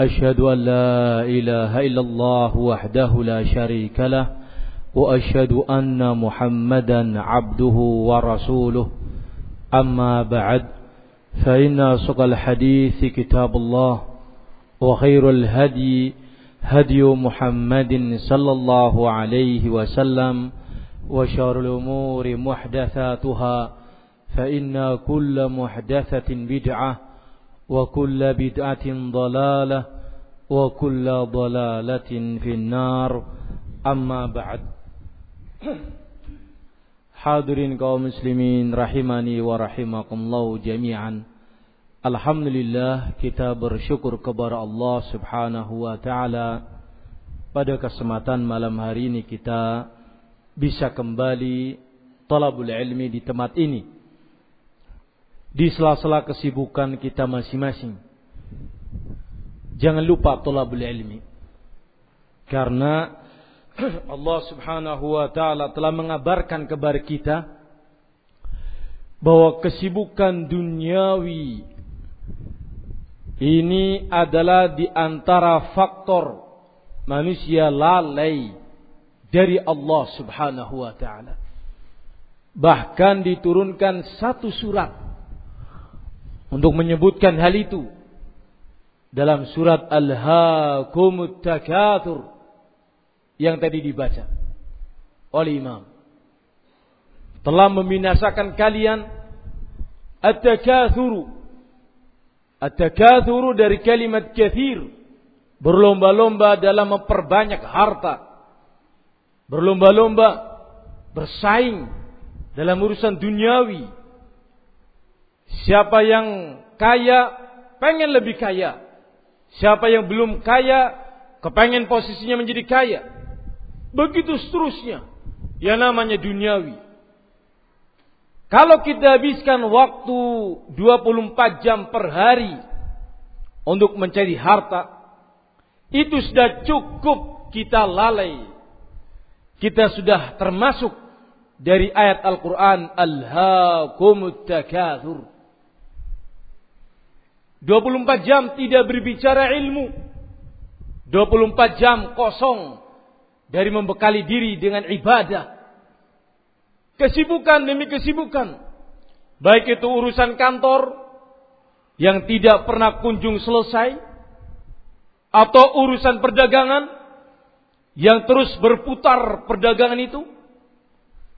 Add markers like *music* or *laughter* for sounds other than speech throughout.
أشهد أن لا إله إلا الله وحده لا شريك له وأشهد أن محمدا عبده ورسوله. أما بعد فإن أصدق الحديث كتاب الله وخير الهدي هدي محمد صلى الله عليه وسلم وشر الأمور محدثاتها فإن كل محدثة بدعة وكل بدعة ضلالة وكل ضلالة في النار أما بعد Hadirin kaum muslimin rahimani wa rahimakumullah jami'an. Alhamdulillah kita bersyukur kepada Allah Subhanahu wa taala pada kesempatan malam hari ini kita bisa kembali talabul ilmi di tempat ini. Di sela-sela kesibukan kita masing-masing. Jangan lupa talabul ilmi. Karena *clears throat* Allah Subhanahu wa taala telah mengabarkan kepada kita bahwa kesibukan duniawi ini adalah di antara faktor manusia lalai dari Allah Subhanahu wa taala. Bahkan diturunkan satu surat untuk menyebutkan hal itu. Dalam surat Al-Hakumut Takatsur yang tadi dibaca oleh imam. Telah membinasakan kalian at-takatsuru. At-takatsuru dari kalimat kathir. Berlomba-lomba dalam memperbanyak harta. Berlomba-lomba bersaing dalam urusan duniawi siapa yang kaya pengen lebih kaya siapa yang belum kaya kepengen posisinya menjadi kaya Begitu seterusnya. Yang namanya duniawi. Kalau kita habiskan waktu 24 jam per hari untuk mencari harta, itu sudah cukup kita lalai. Kita sudah termasuk dari ayat Al-Quran, Al-Hakumut Takathur. 24 jam tidak berbicara ilmu. 24 jam kosong dari membekali diri dengan ibadah. Kesibukan demi kesibukan. Baik itu urusan kantor yang tidak pernah kunjung selesai atau urusan perdagangan yang terus berputar perdagangan itu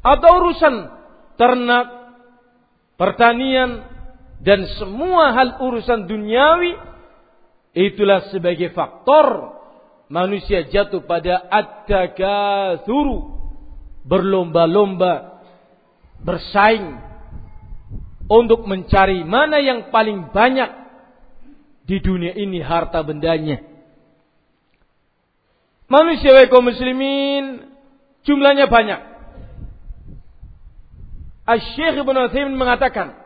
atau urusan ternak, pertanian dan semua hal urusan duniawi itulah sebagai faktor manusia jatuh pada at-takatsuru berlomba-lomba bersaing untuk mencari mana yang paling banyak di dunia ini harta bendanya. Manusia kaum muslimin jumlahnya banyak. Asy-Syaikh Ibnu Utsaimin mengatakan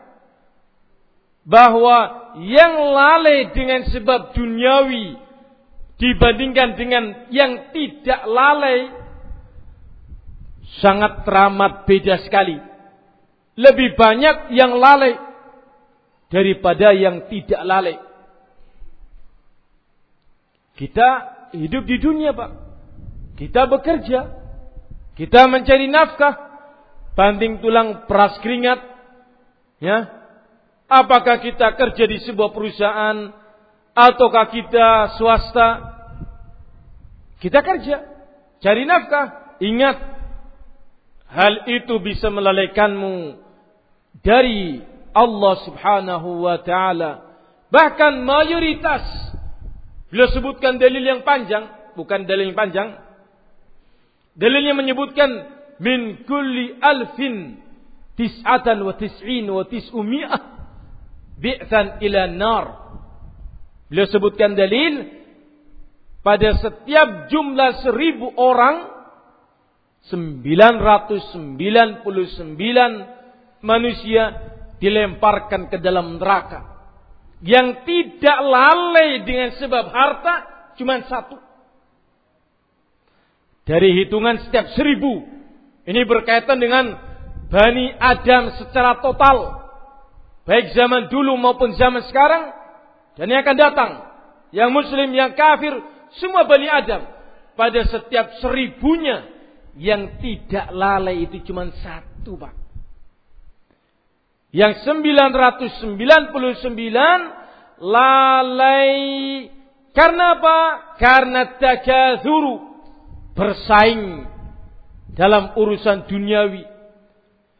bahwa yang lalai dengan sebab duniawi dibandingkan dengan yang tidak lalai sangat teramat beda sekali. Lebih banyak yang lalai daripada yang tidak lalai. Kita hidup di dunia, Pak. Kita bekerja. Kita mencari nafkah. Banting tulang peras keringat. Ya. Apakah kita kerja di sebuah perusahaan ataukah kita swasta? Kita kerja, cari nafkah. Ingat, hal itu bisa melalaikanmu dari Allah Subhanahu wa taala. Bahkan mayoritas beliau sebutkan dalil yang panjang, bukan dalil yang panjang. Dalilnya menyebutkan min kulli alfin tis'atan wa tis'in wa tis'umi'ah bi'than ila nar. Beliau sebutkan dalil pada setiap jumlah seribu orang 999 manusia dilemparkan ke dalam neraka. Yang tidak lalai dengan sebab harta cuma satu. Dari hitungan setiap seribu. Ini berkaitan dengan Bani Adam secara total. Baik zaman dulu maupun zaman sekarang. Dan yang akan datang. Yang muslim, yang kafir. Semua Bani Adam. Pada setiap seribunya. Yang tidak lalai itu cuma satu Pak. Yang 999 lalai. Karena apa? Karena takazuru. Bersaing dalam urusan duniawi.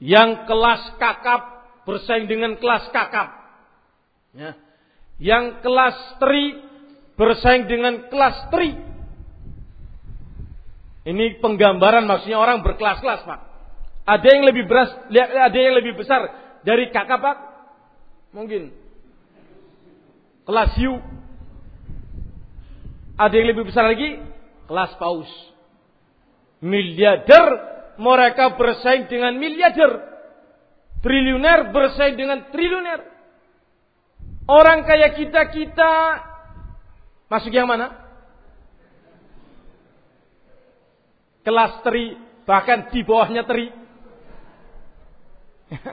Yang kelas kakap bersaing dengan kelas kakap. Ya. Yang kelas tri bersaing dengan kelas tri. Ini penggambaran maksudnya orang berkelas-kelas, Pak. Ada yang lebih beras, ada yang lebih besar dari kakak pak? Mungkin. Kelas U. Ada yang lebih besar lagi? Kelas paus. Miliarder mereka bersaing dengan miliarder. Triliuner bersaing dengan triliuner. Orang kayak kita-kita masuk yang mana? Kelas teri, bahkan di bawahnya teri. *laughs*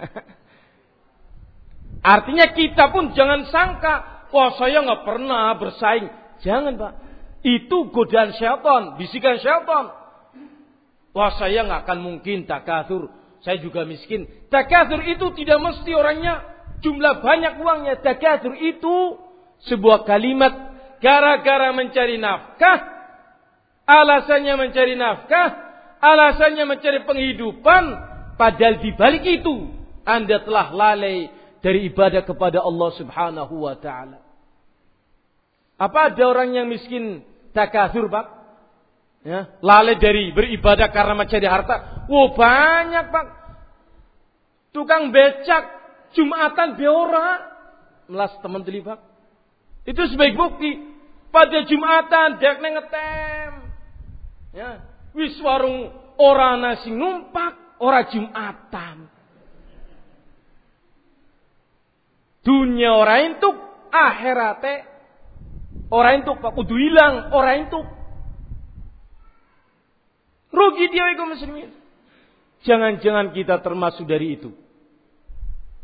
Artinya kita pun jangan sangka, wah saya nggak pernah bersaing. Jangan pak, itu godaan syaitan, bisikan syaitan. Wah saya nggak akan mungkin takatur, saya juga miskin. Takatur itu tidak mesti orangnya jumlah banyak uangnya. Takatur itu sebuah kalimat gara-gara mencari nafkah, alasannya mencari nafkah, alasannya mencari penghidupan, padahal di balik itu Anda telah lalai dari ibadah kepada Allah Subhanahu wa taala. Apa ada orang yang miskin takasur, Pak? Ya, lalai dari beribadah karena mencari harta. Wow, banyak, Pak. Tukang becak Jumatan beora melas teman teli, Pak. Itu sebaik bukti. Pada Jumatan dek ngetem. Ya, wis warung ora nasi numpak, ora Jumatan. Dunia orang itu akhirate orang itu pak kudu hilang orang itu rugi dia itu muslimin. Jangan-jangan kita termasuk dari itu.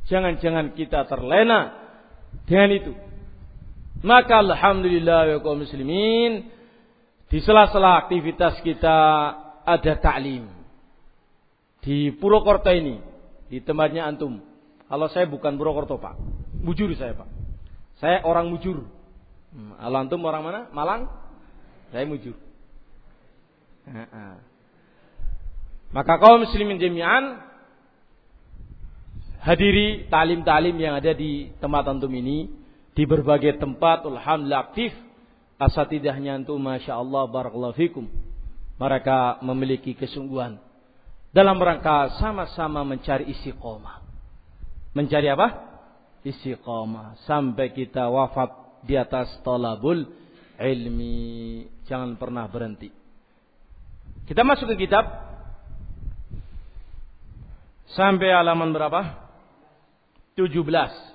Jangan-jangan kita terlena dengan itu. Maka alhamdulillah ya kaum muslimin di sela-sela aktivitas kita ada taklim. Di Purwokerto ini, di tempatnya antum. Kalau saya bukan Purwokerto, Pak. Mujur saya pak. Saya orang mujur. Hmm, Alantum orang mana? Malang? Saya mujur. Maka kaum muslimin jami'an hadiri talim-talim yang ada di tempat antum ini di berbagai tempat alhamdulillah aktif. Asatidahnya antum masya Allah barakallahu fikum. Mereka memiliki kesungguhan dalam rangka sama-sama mencari istiqomah. Mencari apa? Istiqamah sampai kita wafat di atas talabul ilmi. Jangan pernah berhenti. Kita masuk ke kitab Sampai halaman berapa? 17.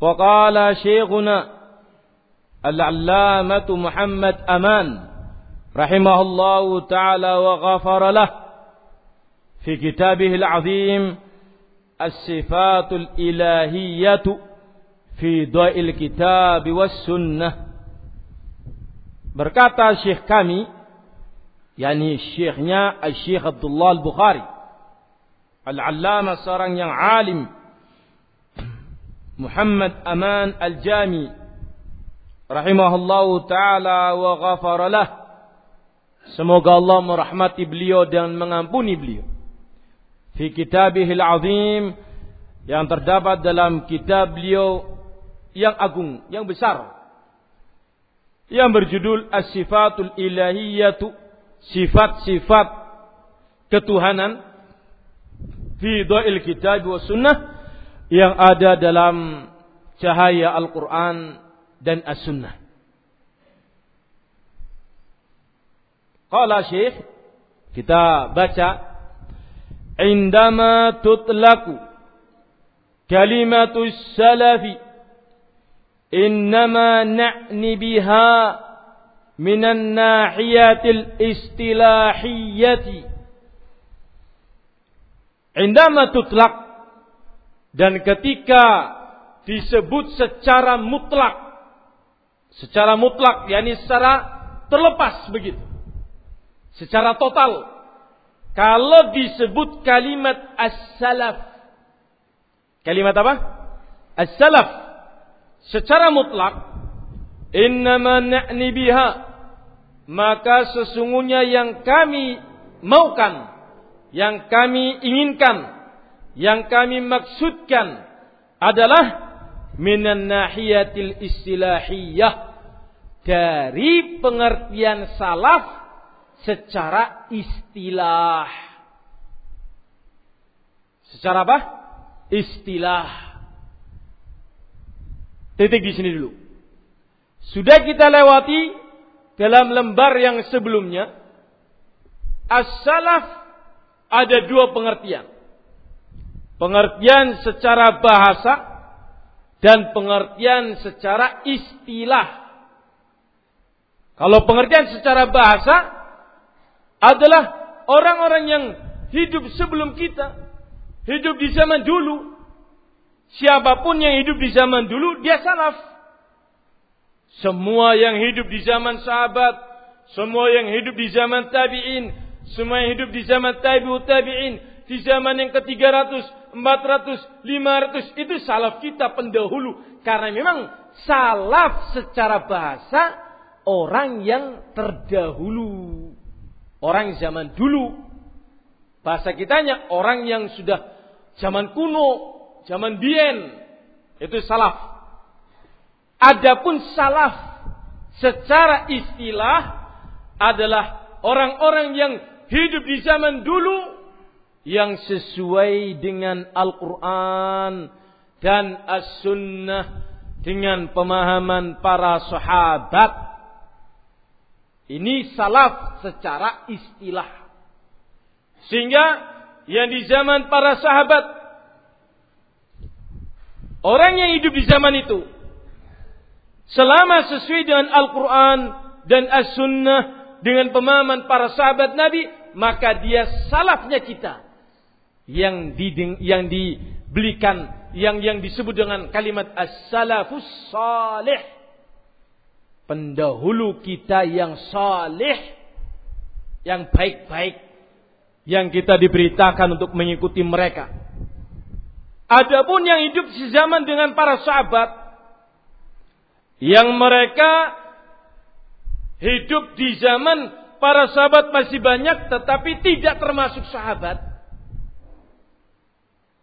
Waqala syekhuna Al-Allamatu Muhammad Aman rahimahullahu taala wa ghafara lah fi kitabih al-azim As-Sifatul Ilahiyyatu fi Da'il Kitab was Sunnah Berkata syekh kami yakni syekhnya Syekh Abdullah Al-Bukhari al-allamah seorang yang alim Muhammad Aman Al-Jami rahimahullahu taala wa ghafara lah semoga Allah merahmati beliau dan mengampuni beliau fi kitabihil azim yang terdapat dalam kitab beliau yang agung, yang besar. Yang berjudul As-Sifatul Ilahiyatu, sifat-sifat ketuhanan fi dhail kitab wa sunnah yang ada dalam cahaya Al-Quran dan As-Sunnah. Qala Syekh, kita baca, Indama tutlaku kalimatus salafi innama na'ni biha minan nahiyatil istilahiyati indama tutlak dan ketika disebut secara mutlak secara mutlak yakni secara terlepas begitu secara total. Kalau disebut kalimat as-salaf. Kalimat apa? As-salaf. Secara mutlak. Innama na'ni biha. Maka sesungguhnya yang kami maukan. Yang kami inginkan. Yang kami maksudkan. Adalah. Minan nahiyatil istilahiyah. Dari pengertian salaf secara istilah. Secara apa? Istilah. Titik di sini dulu. Sudah kita lewati dalam lembar yang sebelumnya. As-salaf ada dua pengertian. Pengertian secara bahasa dan pengertian secara istilah. Kalau pengertian secara bahasa adalah orang-orang yang hidup sebelum kita. Hidup di zaman dulu. Siapa pun yang hidup di zaman dulu, dia salaf. Semua yang hidup di zaman sahabat, semua yang hidup di zaman tabi'in, semua yang hidup di zaman tabi'ut tabi'in, di zaman yang ke-300, 400, 500, itu salaf kita pendahulu. Karena memang salaf secara bahasa orang yang terdahulu. Orang zaman dulu. Bahasa kitanya orang yang sudah zaman kuno, zaman bien. Itu salaf. Adapun salaf secara istilah adalah orang-orang yang hidup di zaman dulu yang sesuai dengan Al-Quran dan As-Sunnah dengan pemahaman para sahabat ini salaf secara istilah. Sehingga yang di zaman para sahabat, orang yang hidup di zaman itu, selama sesuai dengan Al-Quran dan As-Sunnah, dengan pemahaman para sahabat Nabi, maka dia salafnya kita. Yang, dideng, yang dibelikan, yang yang disebut dengan kalimat as-salafus salih pendahulu kita yang saleh, yang baik-baik, yang kita diberitakan untuk mengikuti mereka. Adapun yang hidup sezaman dengan para sahabat, yang mereka hidup di zaman para sahabat masih banyak tetapi tidak termasuk sahabat.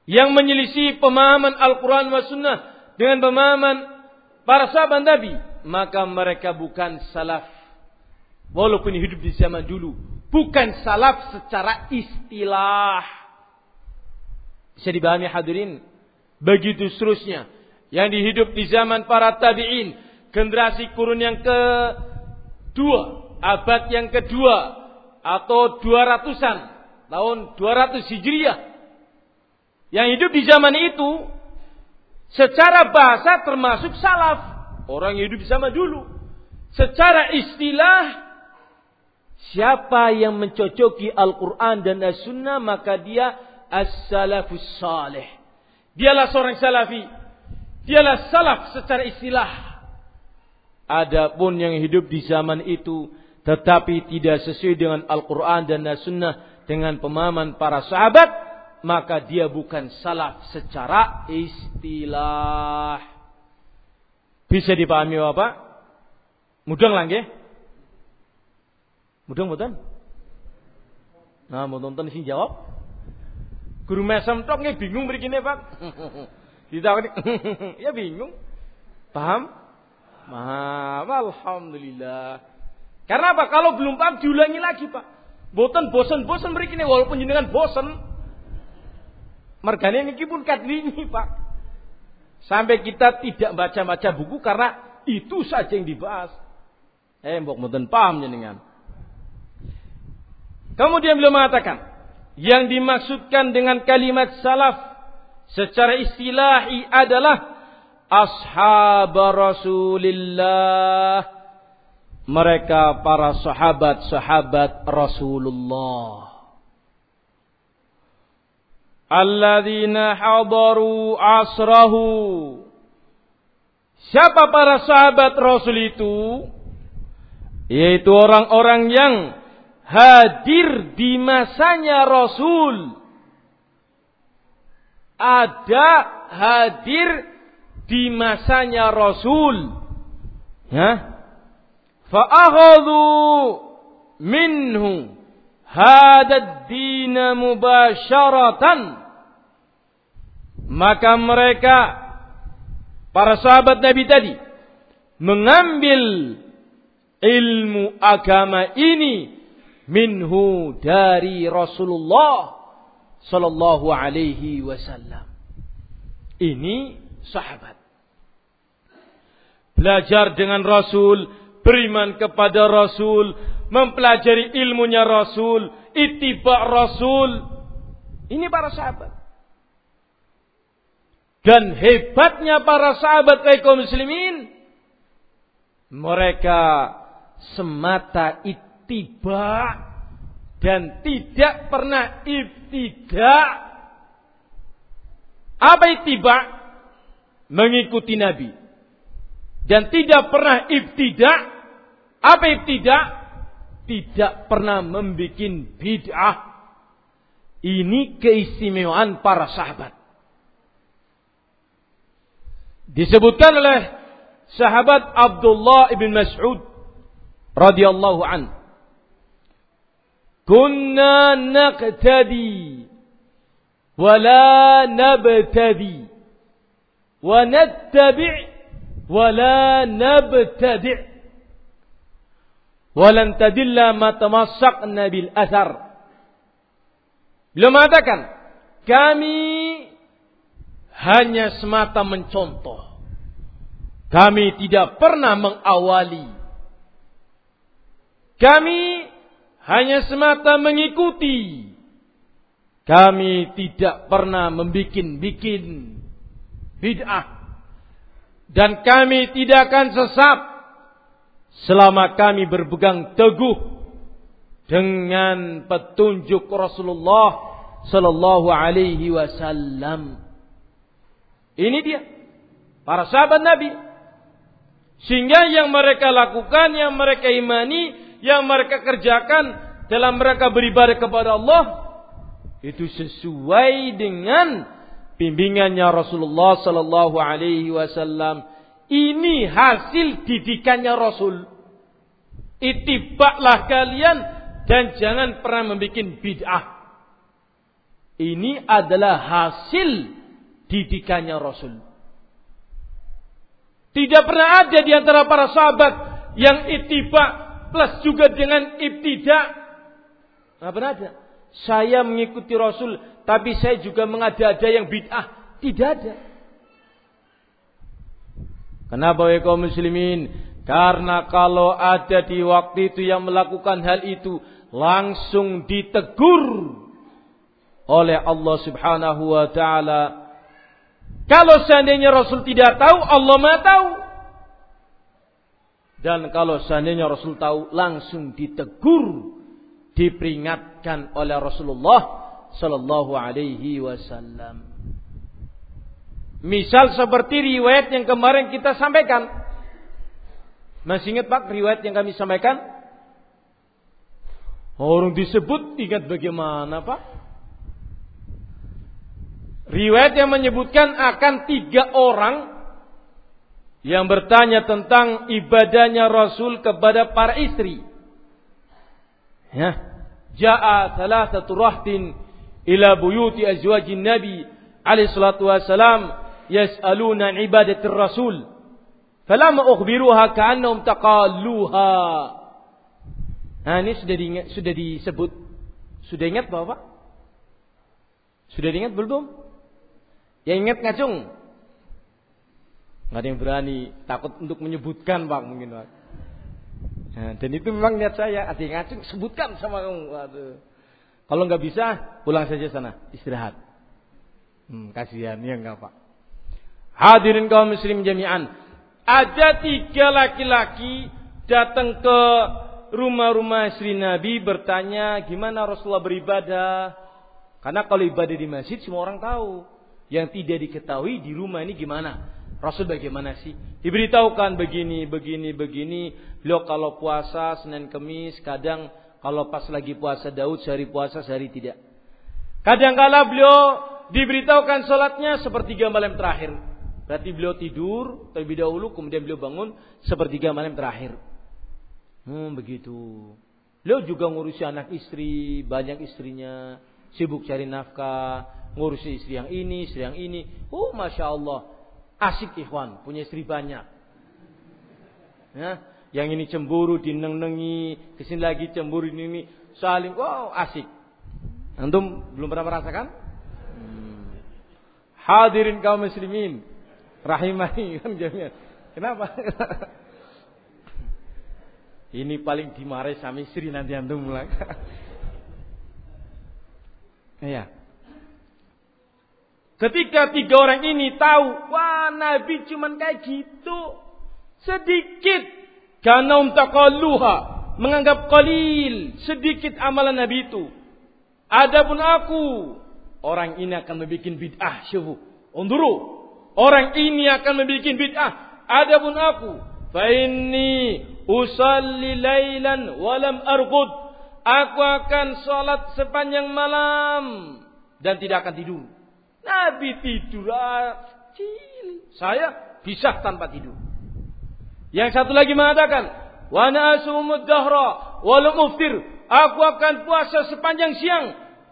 Yang menyelisih pemahaman Al-Quran wa Sunnah dengan pemahaman para sahabat Nabi maka mereka bukan salaf. Walaupun hidup di zaman dulu. Bukan salaf secara istilah. Bisa dibahami hadirin. Begitu seterusnya. Yang dihidup di zaman para tabi'in. Generasi kurun yang kedua. Abad yang kedua. Atau dua ratusan. Tahun 200 Hijriah. Yang hidup di zaman itu. Secara bahasa termasuk salaf. Orang yang hidup zaman dulu. Secara istilah, siapa yang mencocoki Al-Quran dan As-Sunnah, maka dia as-salafus salih. Dialah seorang salafi. Dialah salaf secara istilah. Adapun yang hidup di zaman itu, tetapi tidak sesuai dengan Al-Quran dan As-Sunnah, dengan pemahaman para sahabat, maka dia bukan salaf secara istilah. Bisa dipahami Bapak? Mudeng lah nggih? Mudeng mboten? Nah, mau nonton sing jawab. Guru mesem tok nggih bingung mrikine, Pak. *laughs* Ditakoni *laughs* ya bingung. Paham? Paham. Alhamdulillah. Karena apa? Kalau belum paham diulangi lagi, Pak. Boten bosen-bosen mrikine walaupun jenengan bosen. Mergane niki pun kadrini, Pak. Sampai kita tidak baca-baca buku karena itu saja yang dibahas. Eh, mbok mboten paham jenengan. Kemudian beliau mengatakan, yang dimaksudkan dengan kalimat salaf secara istilahi adalah ashab Rasulillah. Mereka para sahabat-sahabat Rasulullah. Alladzina hadaru asrahu. Siapa para sahabat Rasul itu? Yaitu orang-orang yang hadir di masanya Rasul. Ada hadir di masanya Rasul. Ya. Fa'akhadhu minhu hadad dina mubasyaratan. Maka mereka para sahabat Nabi tadi mengambil ilmu agama ini minhu dari Rasulullah sallallahu alaihi wasallam. Ini sahabat. Belajar dengan Rasul, beriman kepada Rasul, mempelajari ilmunya Rasul, ittiba Rasul. Ini para sahabat. Dan hebatnya para sahabat kaum muslimin, mereka semata ittiba dan tidak pernah ibtidak. Apa ittiba? Mengikuti Nabi. Dan tidak pernah ibtidak. Apa ibtidak? Tidak pernah membuat bid'ah. Ini keistimewaan para sahabat. Disebutkan oleh sahabat Abdullah ibn Mas'ud radhiyallahu an. Kunna naqtadi wa la nabtadi wa nattabi' wa la nabtadi' wa lan tadilla ma. Beliau mengatakan, kami hanya semata mencontoh. Kami tidak pernah mengawali. Kami hanya semata mengikuti. Kami tidak pernah membikin-bikin bid'ah. Dan kami tidak akan sesat selama kami berpegang teguh dengan petunjuk Rasulullah sallallahu alaihi wasallam. Ini dia. Para sahabat Nabi. Sehingga yang mereka lakukan, yang mereka imani, yang mereka kerjakan dalam mereka beribadah kepada Allah. Itu sesuai dengan bimbingannya Rasulullah Sallallahu Alaihi Wasallam. Ini hasil didikannya Rasul. Itibaklah kalian dan jangan pernah membuat bid'ah. Ini adalah hasil didikannya Rasul. Tidak pernah ada di antara para sahabat yang itiba plus juga dengan ibtidak. Tidak pernah ada. Saya mengikuti Rasul, tapi saya juga mengada-ada yang bid'ah. Tidak ada. Kenapa ya kaum muslimin? Karena kalau ada di waktu itu yang melakukan hal itu, langsung ditegur oleh Allah subhanahu wa ta'ala kalau seandainya Rasul tidak tahu, Allah Maha tahu. Dan kalau seandainya Rasul tahu, langsung ditegur, diperingatkan oleh Rasulullah Sallallahu Alaihi Wasallam. Misal seperti riwayat yang kemarin kita sampaikan. Masih ingat Pak riwayat yang kami sampaikan? Orang disebut ingat bagaimana Pak? Riwayat yang menyebutkan akan tiga orang yang bertanya tentang ibadahnya Rasul kepada para istri. Ya. Ja'a thalathatu rahtin ila buyuti azwajin Nabi alaihi salatu wasalam yas'aluna ibadatir Rasul. Falamma ukhbiruha ka'annahum taqalluha. Nah, ini sudah diingat, sudah disebut. Sudah ingat Bapak? Sudah diingat belum? Yang ingat ngacung? Nggak ada yang berani, takut untuk menyebutkan Pak mungkin Pak. Nah, dan itu memang niat saya, ada yang ngacung, sebutkan sama kamu. Waduh. Kalau nggak bisa, pulang saja sana, istirahat. Hmm, kasihan ya enggak Pak. Hadirin kaum muslim jami'an. Ada tiga laki-laki datang ke rumah-rumah istri Nabi bertanya gimana Rasulullah beribadah. Karena kalau ibadah di masjid semua orang tahu. Yang tidak diketahui di rumah ini gimana. Rasul bagaimana sih? Diberitahukan begini, begini, begini. Beliau kalau puasa Senin Kemis, kadang kalau pas lagi puasa Daud sehari puasa sehari tidak. Kadang kala beliau diberitahukan sholatnya sepertiga malam terakhir. Berarti beliau tidur terlebih dahulu kemudian beliau bangun sepertiga malam terakhir. Hmm, begitu. Beliau juga ngurusi anak istri, banyak istrinya, sibuk cari nafkah, ngurusi istri yang ini, istri yang ini. Oh, masya Allah, asik ikhwan, punya istri banyak. Ya, yang ini cemburu, dineng-nengi, ke sini lagi cemburu, ini saling, wow, asik. Antum belum pernah merasakan? Hmm. Hadirin kaum muslimin, rahimani *laughs* kan jamiah. Kenapa? *laughs* Ini paling dimarahi sama istri nanti antum mulai. *laughs* Iya. Ketika tiga orang ini tahu, wah Nabi cuman kayak gitu. Sedikit. Karena umtaqalluha. Menganggap qalil. Sedikit amalan Nabi itu. Adapun aku. Orang ini akan membuat bid'ah. Syufu. Unduru. Orang ini akan membuat bid'ah. Adapun aku. Fa inni usalli lailan walam arqud. Aku akan sholat sepanjang malam dan tidak akan tidur. Nabi tidur kecil. Saya bisa tanpa tidur. Yang satu lagi mengatakan, wa nasumud dahra walam uftir. Aku akan puasa sepanjang siang.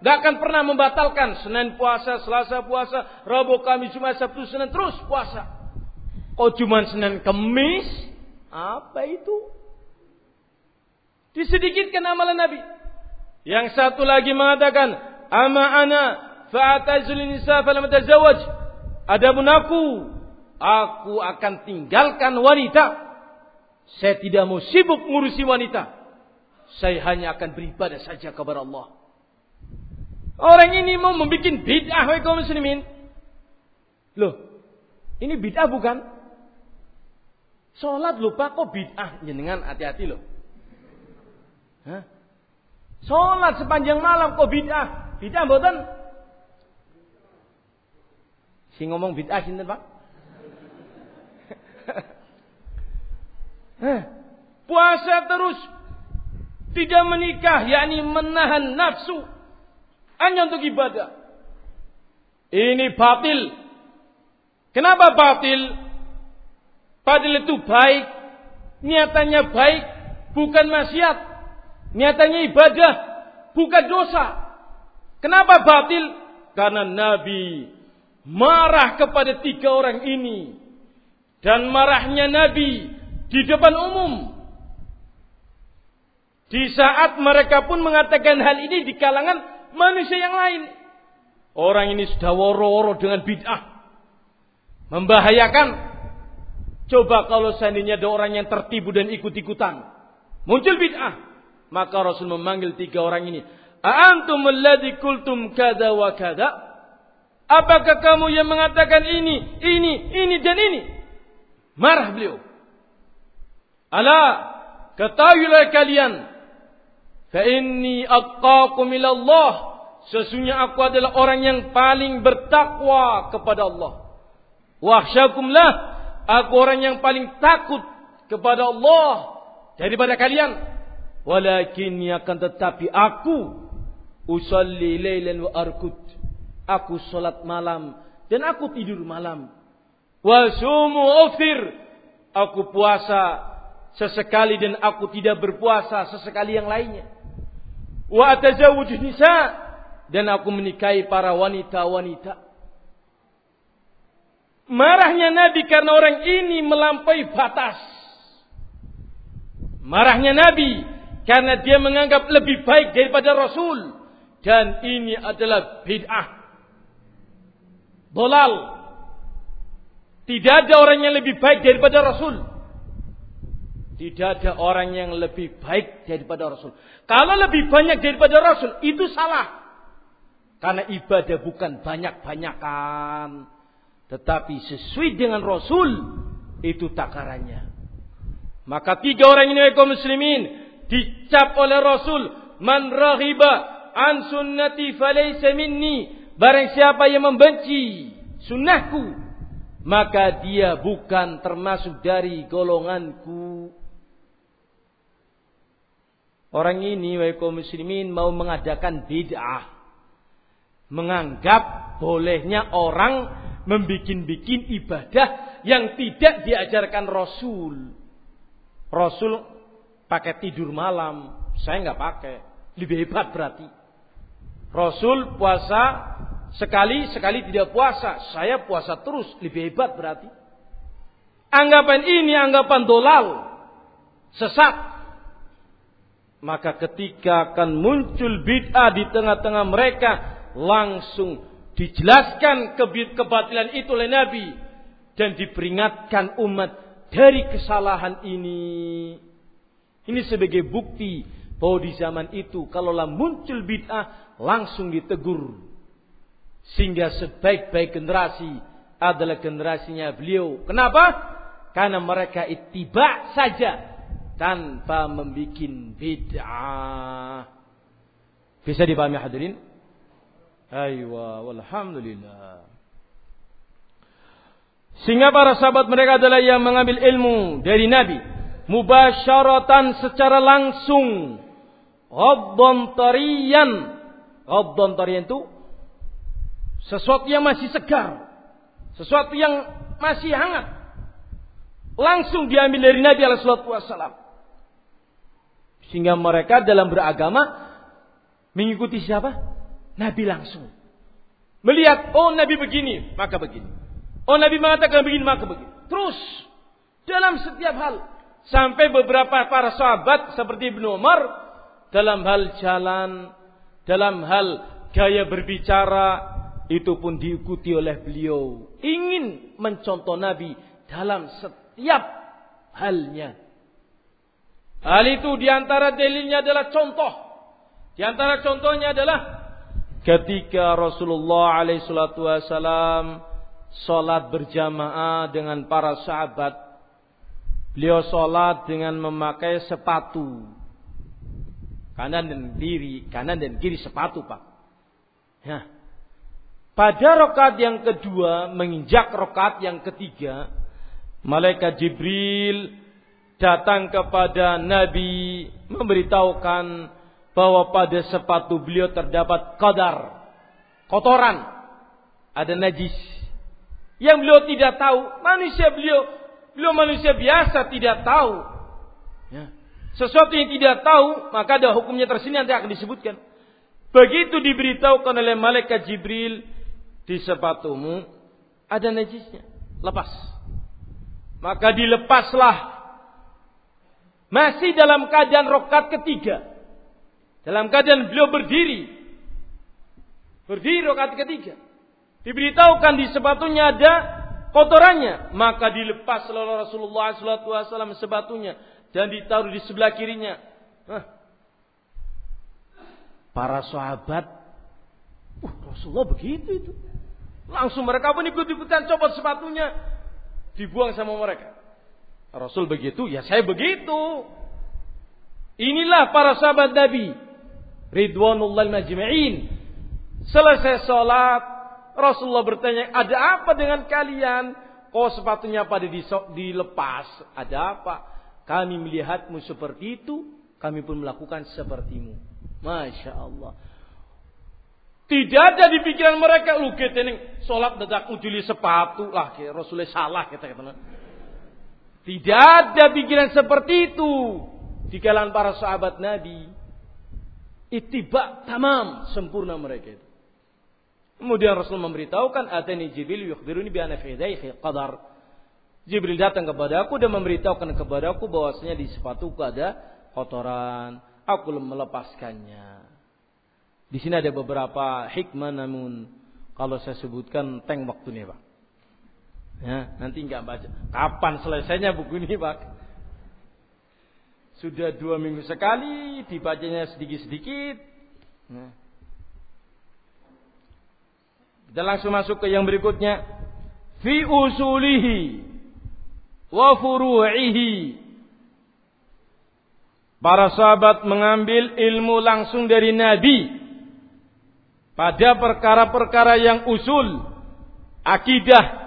Gak akan pernah membatalkan Senin puasa, Selasa puasa, Rabu, Kamis, Jumat, Sabtu, Senin terus puasa. Kok cuma Senin Kemis? Apa itu? Disedikitkan amalan Nabi. Yang satu lagi mengatakan, ama ana fa'atazul nisa falam aku, aku akan tinggalkan wanita. Saya tidak mau sibuk ngurusi wanita. Saya hanya akan beribadah saja kepada Allah. Orang ini mau membuat bid'ah wa kaum muslimin. Loh, ini bid'ah bukan? Sholat lupa kok bid'ah jenengan hati-hati loh. Hah? Sholat sepanjang malam kok bid'ah? Bid'ah mboten? Si ngomong bid'ah sinten, Pak? Hah? Puasa terus tidak menikah, yakni menahan nafsu hanya untuk ibadah. Ini batil. Kenapa batil? Padahal itu baik, niatannya baik, bukan maksiat. Niatannya ibadah, bukan dosa. Kenapa batil? Karena Nabi marah kepada tiga orang ini. Dan marahnya Nabi di depan umum. Di saat mereka pun mengatakan hal ini di kalangan manusia yang lain. Orang ini sudah woro-woro dengan bid'ah. Membahayakan Coba kalau seandainya ada orang yang tertipu dan ikut-ikutan. Muncul bid'ah. Maka Rasul memanggil tiga orang ini. A'antum alladhi kultum kada wa kada? Apakah kamu yang mengatakan ini, ini, ini dan ini? Marah beliau. Ala, ketahuilah kalian. Fa inni aqaqum ilallah. Sesungguhnya aku adalah orang yang paling bertakwa kepada Allah. Wahsyakum lah Aku orang yang paling takut kepada Allah daripada kalian. Walakin akan tetapi aku usalli lailan wa arkut. Aku salat malam dan aku tidur malam. Wa sumu. Aku puasa sesekali dan aku tidak berpuasa sesekali yang lainnya. Wa atazawwaj nisa dan aku menikahi para wanita-wanita. Marahnya Nabi karena orang ini melampaui batas. Marahnya Nabi karena dia menganggap lebih baik daripada Rasul. Dan ini adalah bid'ah. Dolal. Tidak ada orang yang lebih baik daripada Rasul. Tidak ada orang yang lebih baik daripada Rasul. Kalau lebih banyak daripada Rasul, itu salah. Karena ibadah bukan banyak-banyakan. Tetapi sesuai dengan Rasul, itu takarannya. Maka tiga orang ini kaum muslimin dicap oleh Rasul, "Man raghiba an sunnati falaysa minni." Barang siapa yang membenci sunnahku, maka dia bukan termasuk dari golonganku. Orang ini wahai kaum muslimin mau mengadakan bid'ah. Menganggap bolehnya orang membikin-bikin ibadah yang tidak diajarkan Rasul. Rasul pakai tidur malam, saya nggak pakai. Lebih hebat berarti. Rasul puasa sekali, sekali tidak puasa. Saya puasa terus, lebih hebat berarti. Anggapan ini anggapan dolal. Sesat maka ketika akan muncul bid'ah di tengah-tengah mereka, langsung dijelaskan kebatilan itu oleh Nabi dan diperingatkan umat dari kesalahan ini. Ini sebagai bukti bahwa di zaman itu kalaulah muncul bid'ah langsung ditegur. Sehingga sebaik-baik generasi adalah generasinya beliau. Kenapa? Karena mereka ittiba saja tanpa membuat bid'ah. Bisa dipahami hadirin? Aywa, walhamdulillah. Sehingga para sahabat mereka adalah yang mengambil ilmu dari Nabi. Mubasyaratan secara langsung. Ghaddon tariyan. Ghaddon tariyan itu sesuatu yang masih segar. Sesuatu yang masih hangat. Langsung diambil dari Nabi Alaihi sehingga mereka dalam beragama mengikuti siapa? Nabi langsung. Melihat, oh Nabi begini, maka begini. Oh Nabi mengatakan begini, maka begini. Terus, dalam setiap hal. Sampai beberapa para sahabat seperti Ibnu Umar, dalam hal jalan, dalam hal gaya berbicara, itu pun diikuti oleh beliau. Ingin mencontoh Nabi dalam setiap halnya. Hal itu di antara dalilnya adalah contoh. Di antara contohnya adalah ketika Rasulullah alaihissalatu sholat berjamaah dengan para sahabat. Beliau sholat dengan memakai sepatu. Kanan dan kiri, kanan dan kiri sepatu pak. Ya. Pada rokat yang kedua, menginjak rokat yang ketiga, malaikat Jibril datang kepada Nabi memberitahukan bahwa pada sepatu beliau terdapat kadar kotoran. Ada najis. Yang beliau tidak tahu manusia beliau beliau manusia biasa tidak tahu. Ya. sesuatu yang tidak tahu maka ada hukumnya tersini nanti akan disebutkan. Begitu diberitahukan oleh malaikat Jibril di sepatumu ada najisnya. Lepas. Maka dilepaslah masih dalam keadaan rokat ketiga. Dalam keadaan beliau berdiri. Berdiri rokat ketiga. Diberitahukan di sepatunya ada kotorannya. Maka dilepas oleh Rasulullah SAW sepatunya. Dan ditaruh di sebelah kirinya. Para sahabat. Uh, Rasulullah begitu itu. Langsung mereka pun ikut-ikutan copot sepatunya. Dibuang sama mereka. Rasul begitu, ya saya begitu. Inilah para sahabat Nabi. Ridwanullah majma'in. Selesai sholat, Rasulullah bertanya, ada apa dengan kalian? Oh sepatunya pada dilepas. Ada apa? Kami melihatmu seperti itu, kami pun melakukan sepertimu. Masya Allah. Tidak ada di pikiran mereka, lu ini sholat dadak ujuli sepatu lah, Rasulullah salah kita kata. Tidak ada pikiran seperti itu di kalangan para sahabat Nabi. Itibak tamam sempurna mereka itu. Kemudian Rasul memberitahukan atani Jibril yukhbiruni bi anna qadar. Jibril datang kepada aku dan memberitahukan kepada aku bahwasanya di sepatuku ada kotoran. Aku melepaskannya. Di sini ada beberapa hikmah namun kalau saya sebutkan teng waktunya, Pak. Ya, nanti nggak baca. Kapan selesainya buku ini, Pak? Sudah dua minggu sekali, dibacanya sedikit-sedikit. Nah. Kita langsung masuk ke yang berikutnya. Fi usulihi wa furu'ihi. Para sahabat mengambil ilmu langsung dari Nabi pada perkara-perkara yang usul, akidah,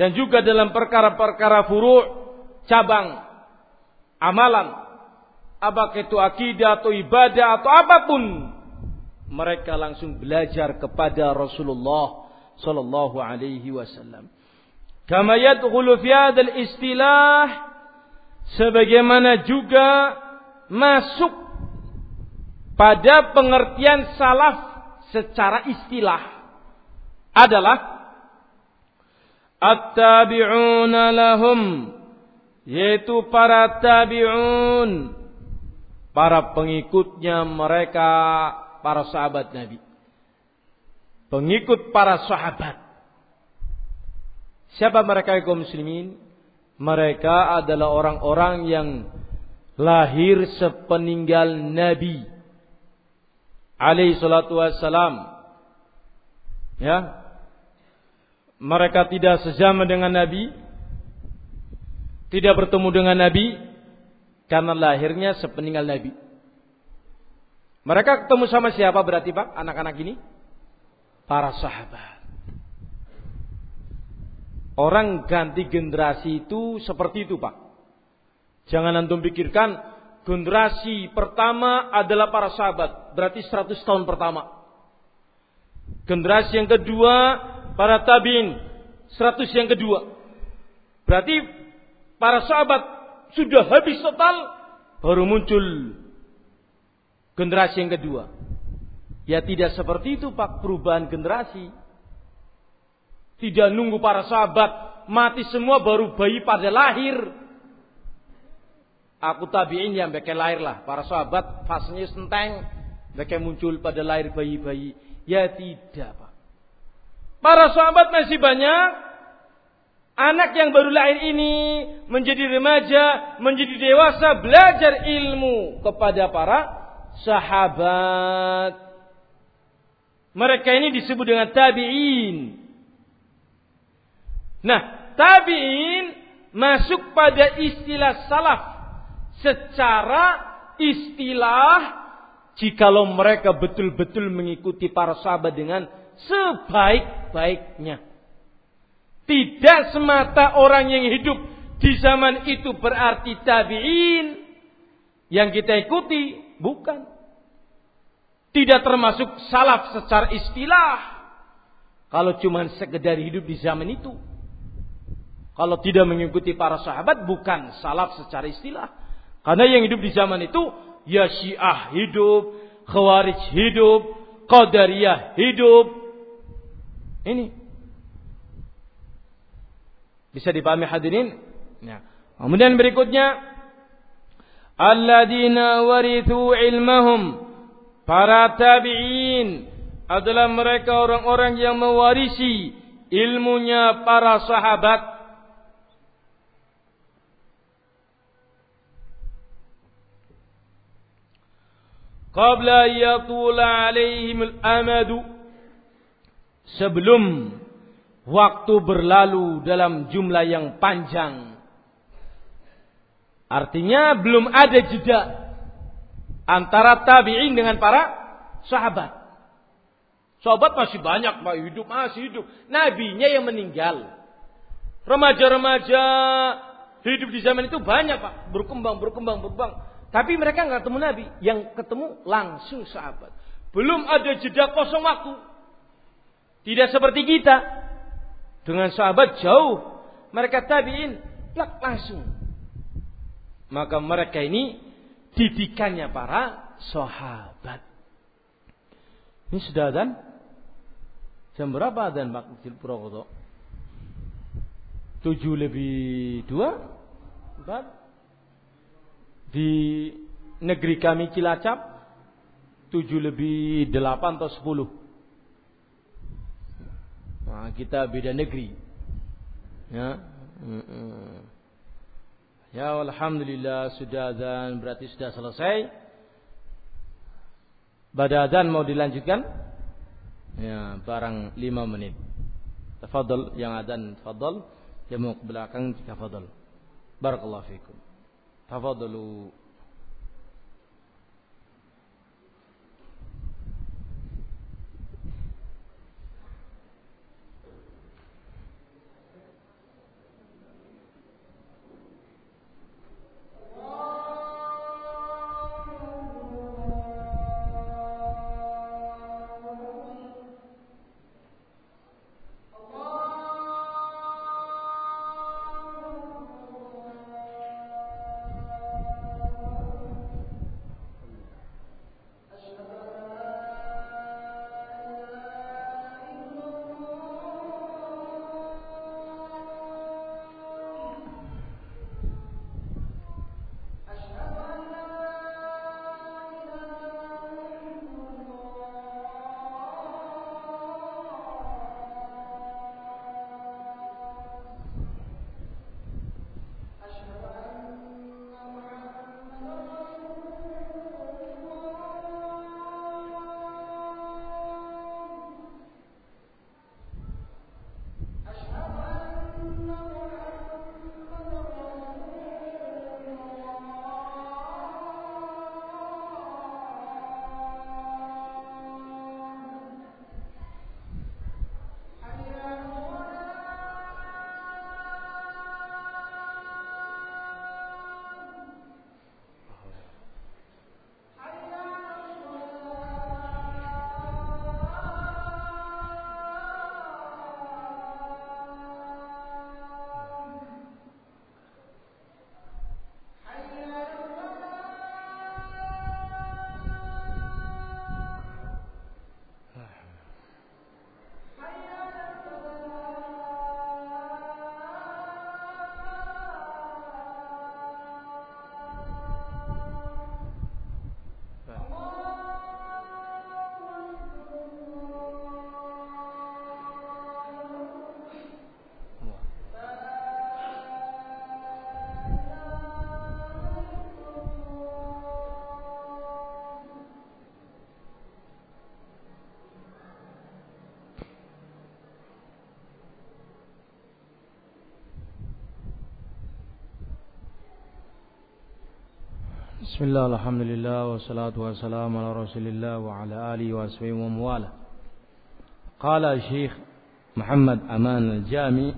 dan juga dalam perkara-perkara furu' cabang amalan apakah itu akidah atau ibadah atau apa pun mereka langsung belajar kepada Rasulullah sallallahu alaihi wasallam. Kama yadkhulu fi hadzal istilah sebagaimana juga masuk pada pengertian salaf secara istilah adalah at-tabi'una lahum yaitu para tabi'un. Para pengikutnya mereka para sahabat Nabi. Pengikut para sahabat. Siapa mereka kaum muslimin? Mereka adalah orang-orang yang lahir sepeninggal Nabi. Alaihi salatu wassalam. Ya mereka tidak sejaman dengan Nabi, tidak bertemu dengan Nabi, karena lahirnya sepeninggal Nabi. Mereka ketemu sama siapa berarti Pak, anak-anak ini? Para sahabat. Orang ganti generasi itu seperti itu Pak. Jangan antum pikirkan generasi pertama adalah para sahabat. Berarti 100 tahun pertama. Generasi yang kedua para tabiin 100 yang kedua. Berarti para sahabat sudah habis total baru muncul generasi yang kedua. Ya tidak seperti itu Pak perubahan generasi. Tidak nunggu para sahabat mati semua baru bayi pada lahir. Aku tabiin yang bekel lahir lah. Para sahabat fasenya senteng. Mereka muncul pada lahir bayi-bayi. Ya tidak Pak. Para sahabat masih banyak. Anak yang baru lahir ini menjadi remaja, menjadi dewasa, belajar ilmu kepada para sahabat. Mereka ini disebut dengan tabi'in. Nah, tabi'in masuk pada istilah salaf secara istilah jikalau mereka betul-betul mengikuti para sahabat dengan sebaik-baiknya. Tidak semata orang yang hidup di zaman itu berarti tabi'in yang kita ikuti, bukan. Tidak termasuk salaf secara istilah. Kalau cuma sekedar hidup di zaman itu. Kalau tidak mengikuti para sahabat bukan salaf secara istilah. Karena yang hidup di zaman itu ya Syiah hidup, Khawarij hidup, Qadariyah hidup, ini. Bisa dipahami hadirin? Ya. Kemudian berikutnya. Alladzina warithu ilmahum. Para tabi'in adalah mereka orang-orang yang mewarisi ilmunya para sahabat. Qabla yatula alaihim al-amadu sebelum waktu berlalu dalam jumlah yang panjang. Artinya belum ada jeda antara tabi'in dengan para sahabat. Sahabat masih banyak, Pak, hidup masih hidup. Nabinya yang meninggal. Remaja-remaja hidup di zaman itu banyak, Pak, berkembang, berkembang, berkembang. Tapi mereka nggak ketemu Nabi, yang ketemu langsung sahabat. Belum ada jeda kosong waktu. Tidak seperti kita. Dengan sahabat jauh. Mereka tabiin. Plak langsung. Maka mereka ini didikannya para sahabat. Ini sudah dan Jam berapa dan Pak Kecil Purwokerto? Tujuh lebih dua? Empat? Di negeri kami Cilacap? Tujuh lebih delapan atau sepuluh? Nah, kita beda negeri. Ya. Ya alhamdulillah sudah dan berarti sudah selesai. Pada azan mau dilanjutkan? Ya, barang lima menit. Tafadhal yang adzan tafadhal, yang mau ke belakang tafadhal. Barakallahu fikum. Tafadhalu. بسم الله الحمد لله والصلاة والسلام على رسول الله وعلى آله وصحبه ومواله قال الشيخ محمد أمان الجامي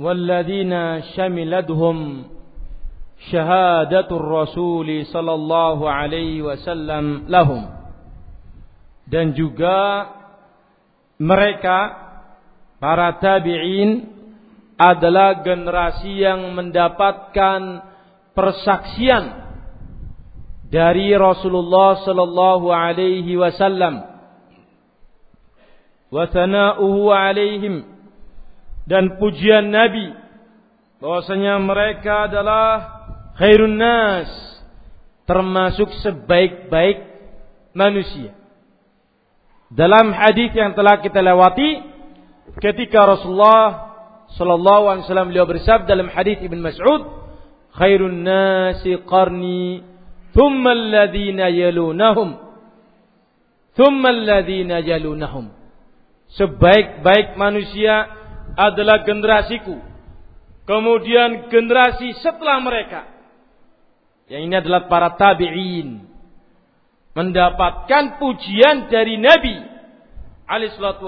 والذين شملتهم شهادة الرسول صلى الله عليه وسلم لهم. Dan juga mereka para tabi'in adalah generasi yang mendapatkan persaksian dari Rasulullah sallallahu alaihi wasallam. Wa alaihim. Dan pujian Nabi bahwasanya mereka adalah khairun nas termasuk sebaik-baik manusia. Dalam hadis yang telah kita lewati ketika Rasulullah sallallahu alaihi wasallam beliau bersabda dalam hadis Ibn Mas'ud, "Khairun nasi qarni, thumma alladhina yalunahum, thumma alladhina yalunahum." Sebaik-baik manusia adalah generasiku. Kemudian generasi setelah mereka. Yang ini adalah para tabi'in. Mendapatkan pujian dari Nabi alaihi salatu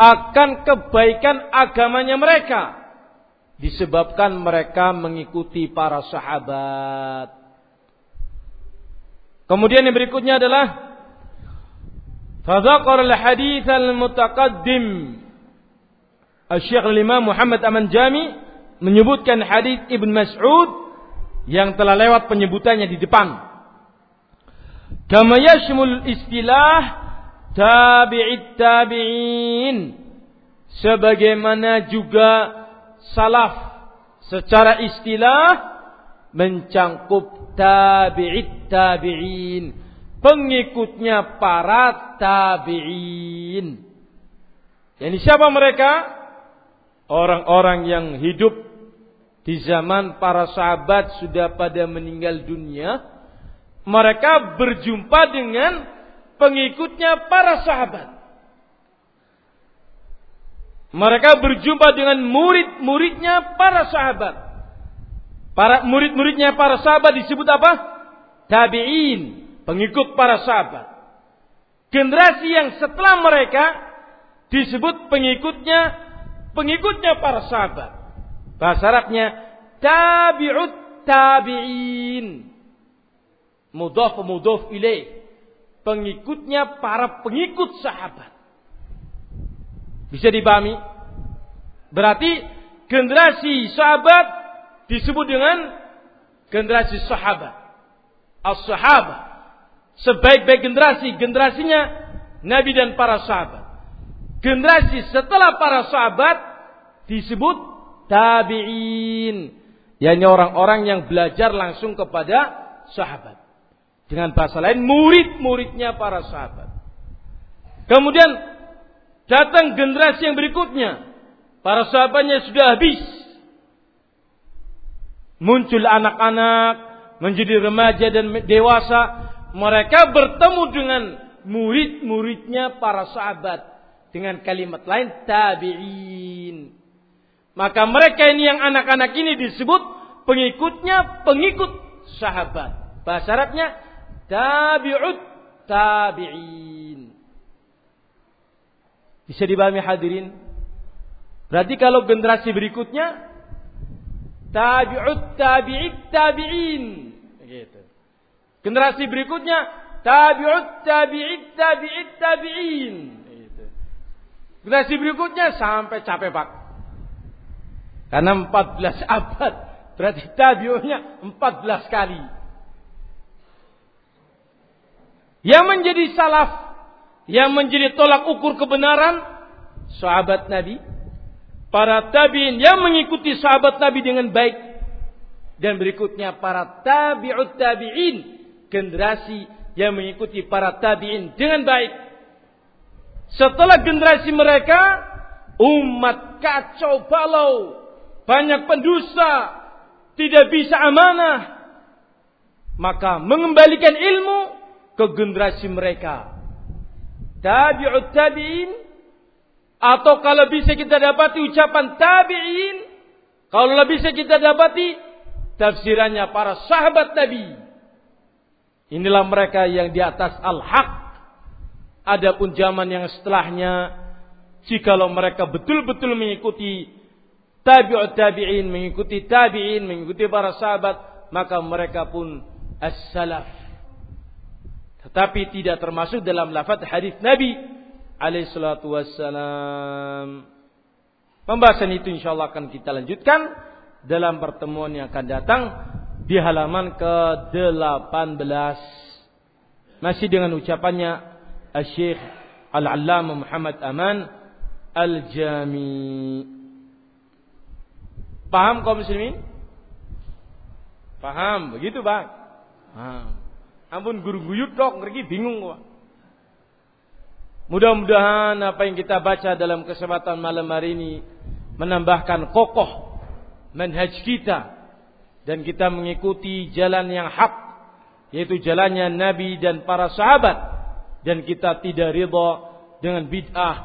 akan kebaikan agamanya mereka disebabkan mereka mengikuti para sahabat. Kemudian yang berikutnya adalah fadzakar al-hadits al-mutaqaddim Al-Syekh Al-Imam Muhammad Aman Jami menyebutkan hadis Ibn Mas'ud yang telah lewat penyebutannya di depan. Kama yashmul istilah tabi'it tabi'in sebagaimana juga salaf secara istilah mencangkup tabi'it tabi'in pengikutnya para tabi'in. Yani siapa mereka? Orang-orang yang hidup di zaman para sahabat sudah pada meninggal dunia. Mereka berjumpa dengan pengikutnya para sahabat. Mereka berjumpa dengan murid-muridnya para sahabat. Para murid-muridnya para sahabat disebut apa? Tabi'in, pengikut para sahabat. Generasi yang setelah mereka disebut pengikutnya pengikutnya para sahabat. Bahasa Arabnya tabi'ut tabi'in. Mudhaf mudhaf ilaih. Pengikutnya para pengikut sahabat. Bisa dipahami? Berarti generasi sahabat disebut dengan generasi sahabat. As-sahabat. Sebaik-baik generasi, generasinya Nabi dan para sahabat. Generasi setelah para sahabat disebut tabi'in. yakni orang-orang yang belajar langsung kepada sahabat. Dengan bahasa lain murid-muridnya para sahabat. Kemudian datang generasi yang berikutnya. Para sahabatnya sudah habis. Muncul anak-anak, menjadi remaja dan dewasa. Mereka bertemu dengan murid-muridnya para sahabat dengan kalimat lain tabi'in. Maka mereka ini yang anak-anak ini disebut pengikutnya pengikut sahabat. Bahasa Arabnya tabi'ut tabi'in. Bisa dipahami hadirin? Berarti kalau generasi berikutnya tabi'ut tabi'it tabi'in. Gitu. Generasi berikutnya tabi'ut tabi'it tabi'it tabi'in. Generasi berikutnya sampai capek pak. Karena 14 abad. Berarti tabiunya 14 kali. Yang menjadi salaf. Yang menjadi tolak ukur kebenaran. Sahabat Nabi. Para tabiin yang mengikuti sahabat Nabi dengan baik. Dan berikutnya para tabi'ut tabi'in. Generasi yang mengikuti para tabi'in dengan baik setelah generasi mereka, umat kacau balau, banyak pendusta, tidak bisa amanah. Maka mengembalikan ilmu ke generasi mereka. Tabi'ut tabi'in atau kalau bisa kita dapati ucapan tabi'in, kalau bisa kita dapati tafsirannya para sahabat Nabi. Inilah mereka yang di atas al-haq Adapun zaman yang setelahnya, jikalau mereka betul-betul mengikuti tabi'ut tabi'in, mengikuti tabi'in, mengikuti para sahabat, maka mereka pun as-salaf. Tetapi tidak termasuk dalam lafaz hadis Nabi alaihi salatu wassalam. Pembahasan itu insyaallah akan kita lanjutkan dalam pertemuan yang akan datang di halaman ke-18. Masih dengan ucapannya Al-Syekh Al-Allamah Muhammad Aman Al-Jami. Paham kaum muslimin? Paham, begitu Bang? Paham. Ampun guru guyut dok, ngerti bingung gua. Mudah-mudahan apa yang kita baca dalam kesempatan malam hari ini menambahkan kokoh manhaj kita dan kita mengikuti jalan yang hak yaitu jalannya Nabi dan para sahabat. Dan kita tidak ridha dengan bid'ah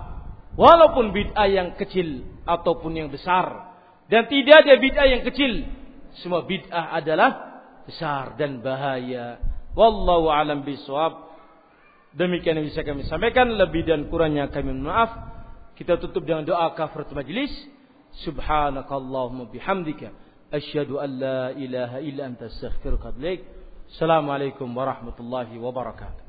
walaupun bid'ah yang kecil ataupun yang besar. Dan tidak ada bid'ah yang kecil semua bid'ah adalah besar dan bahaya wallahu alam bisawab demikian yang bisa kami sampaikan. Lebih dan kurangnya kami maaf. Kita tutup dengan doa kafarat majlis. Subhanakallahumma bihamdika. Asyhadu an la ilaha illa anta astaghfiruka wa atubu Assalamualaikum warahmatullahi wabarakatuh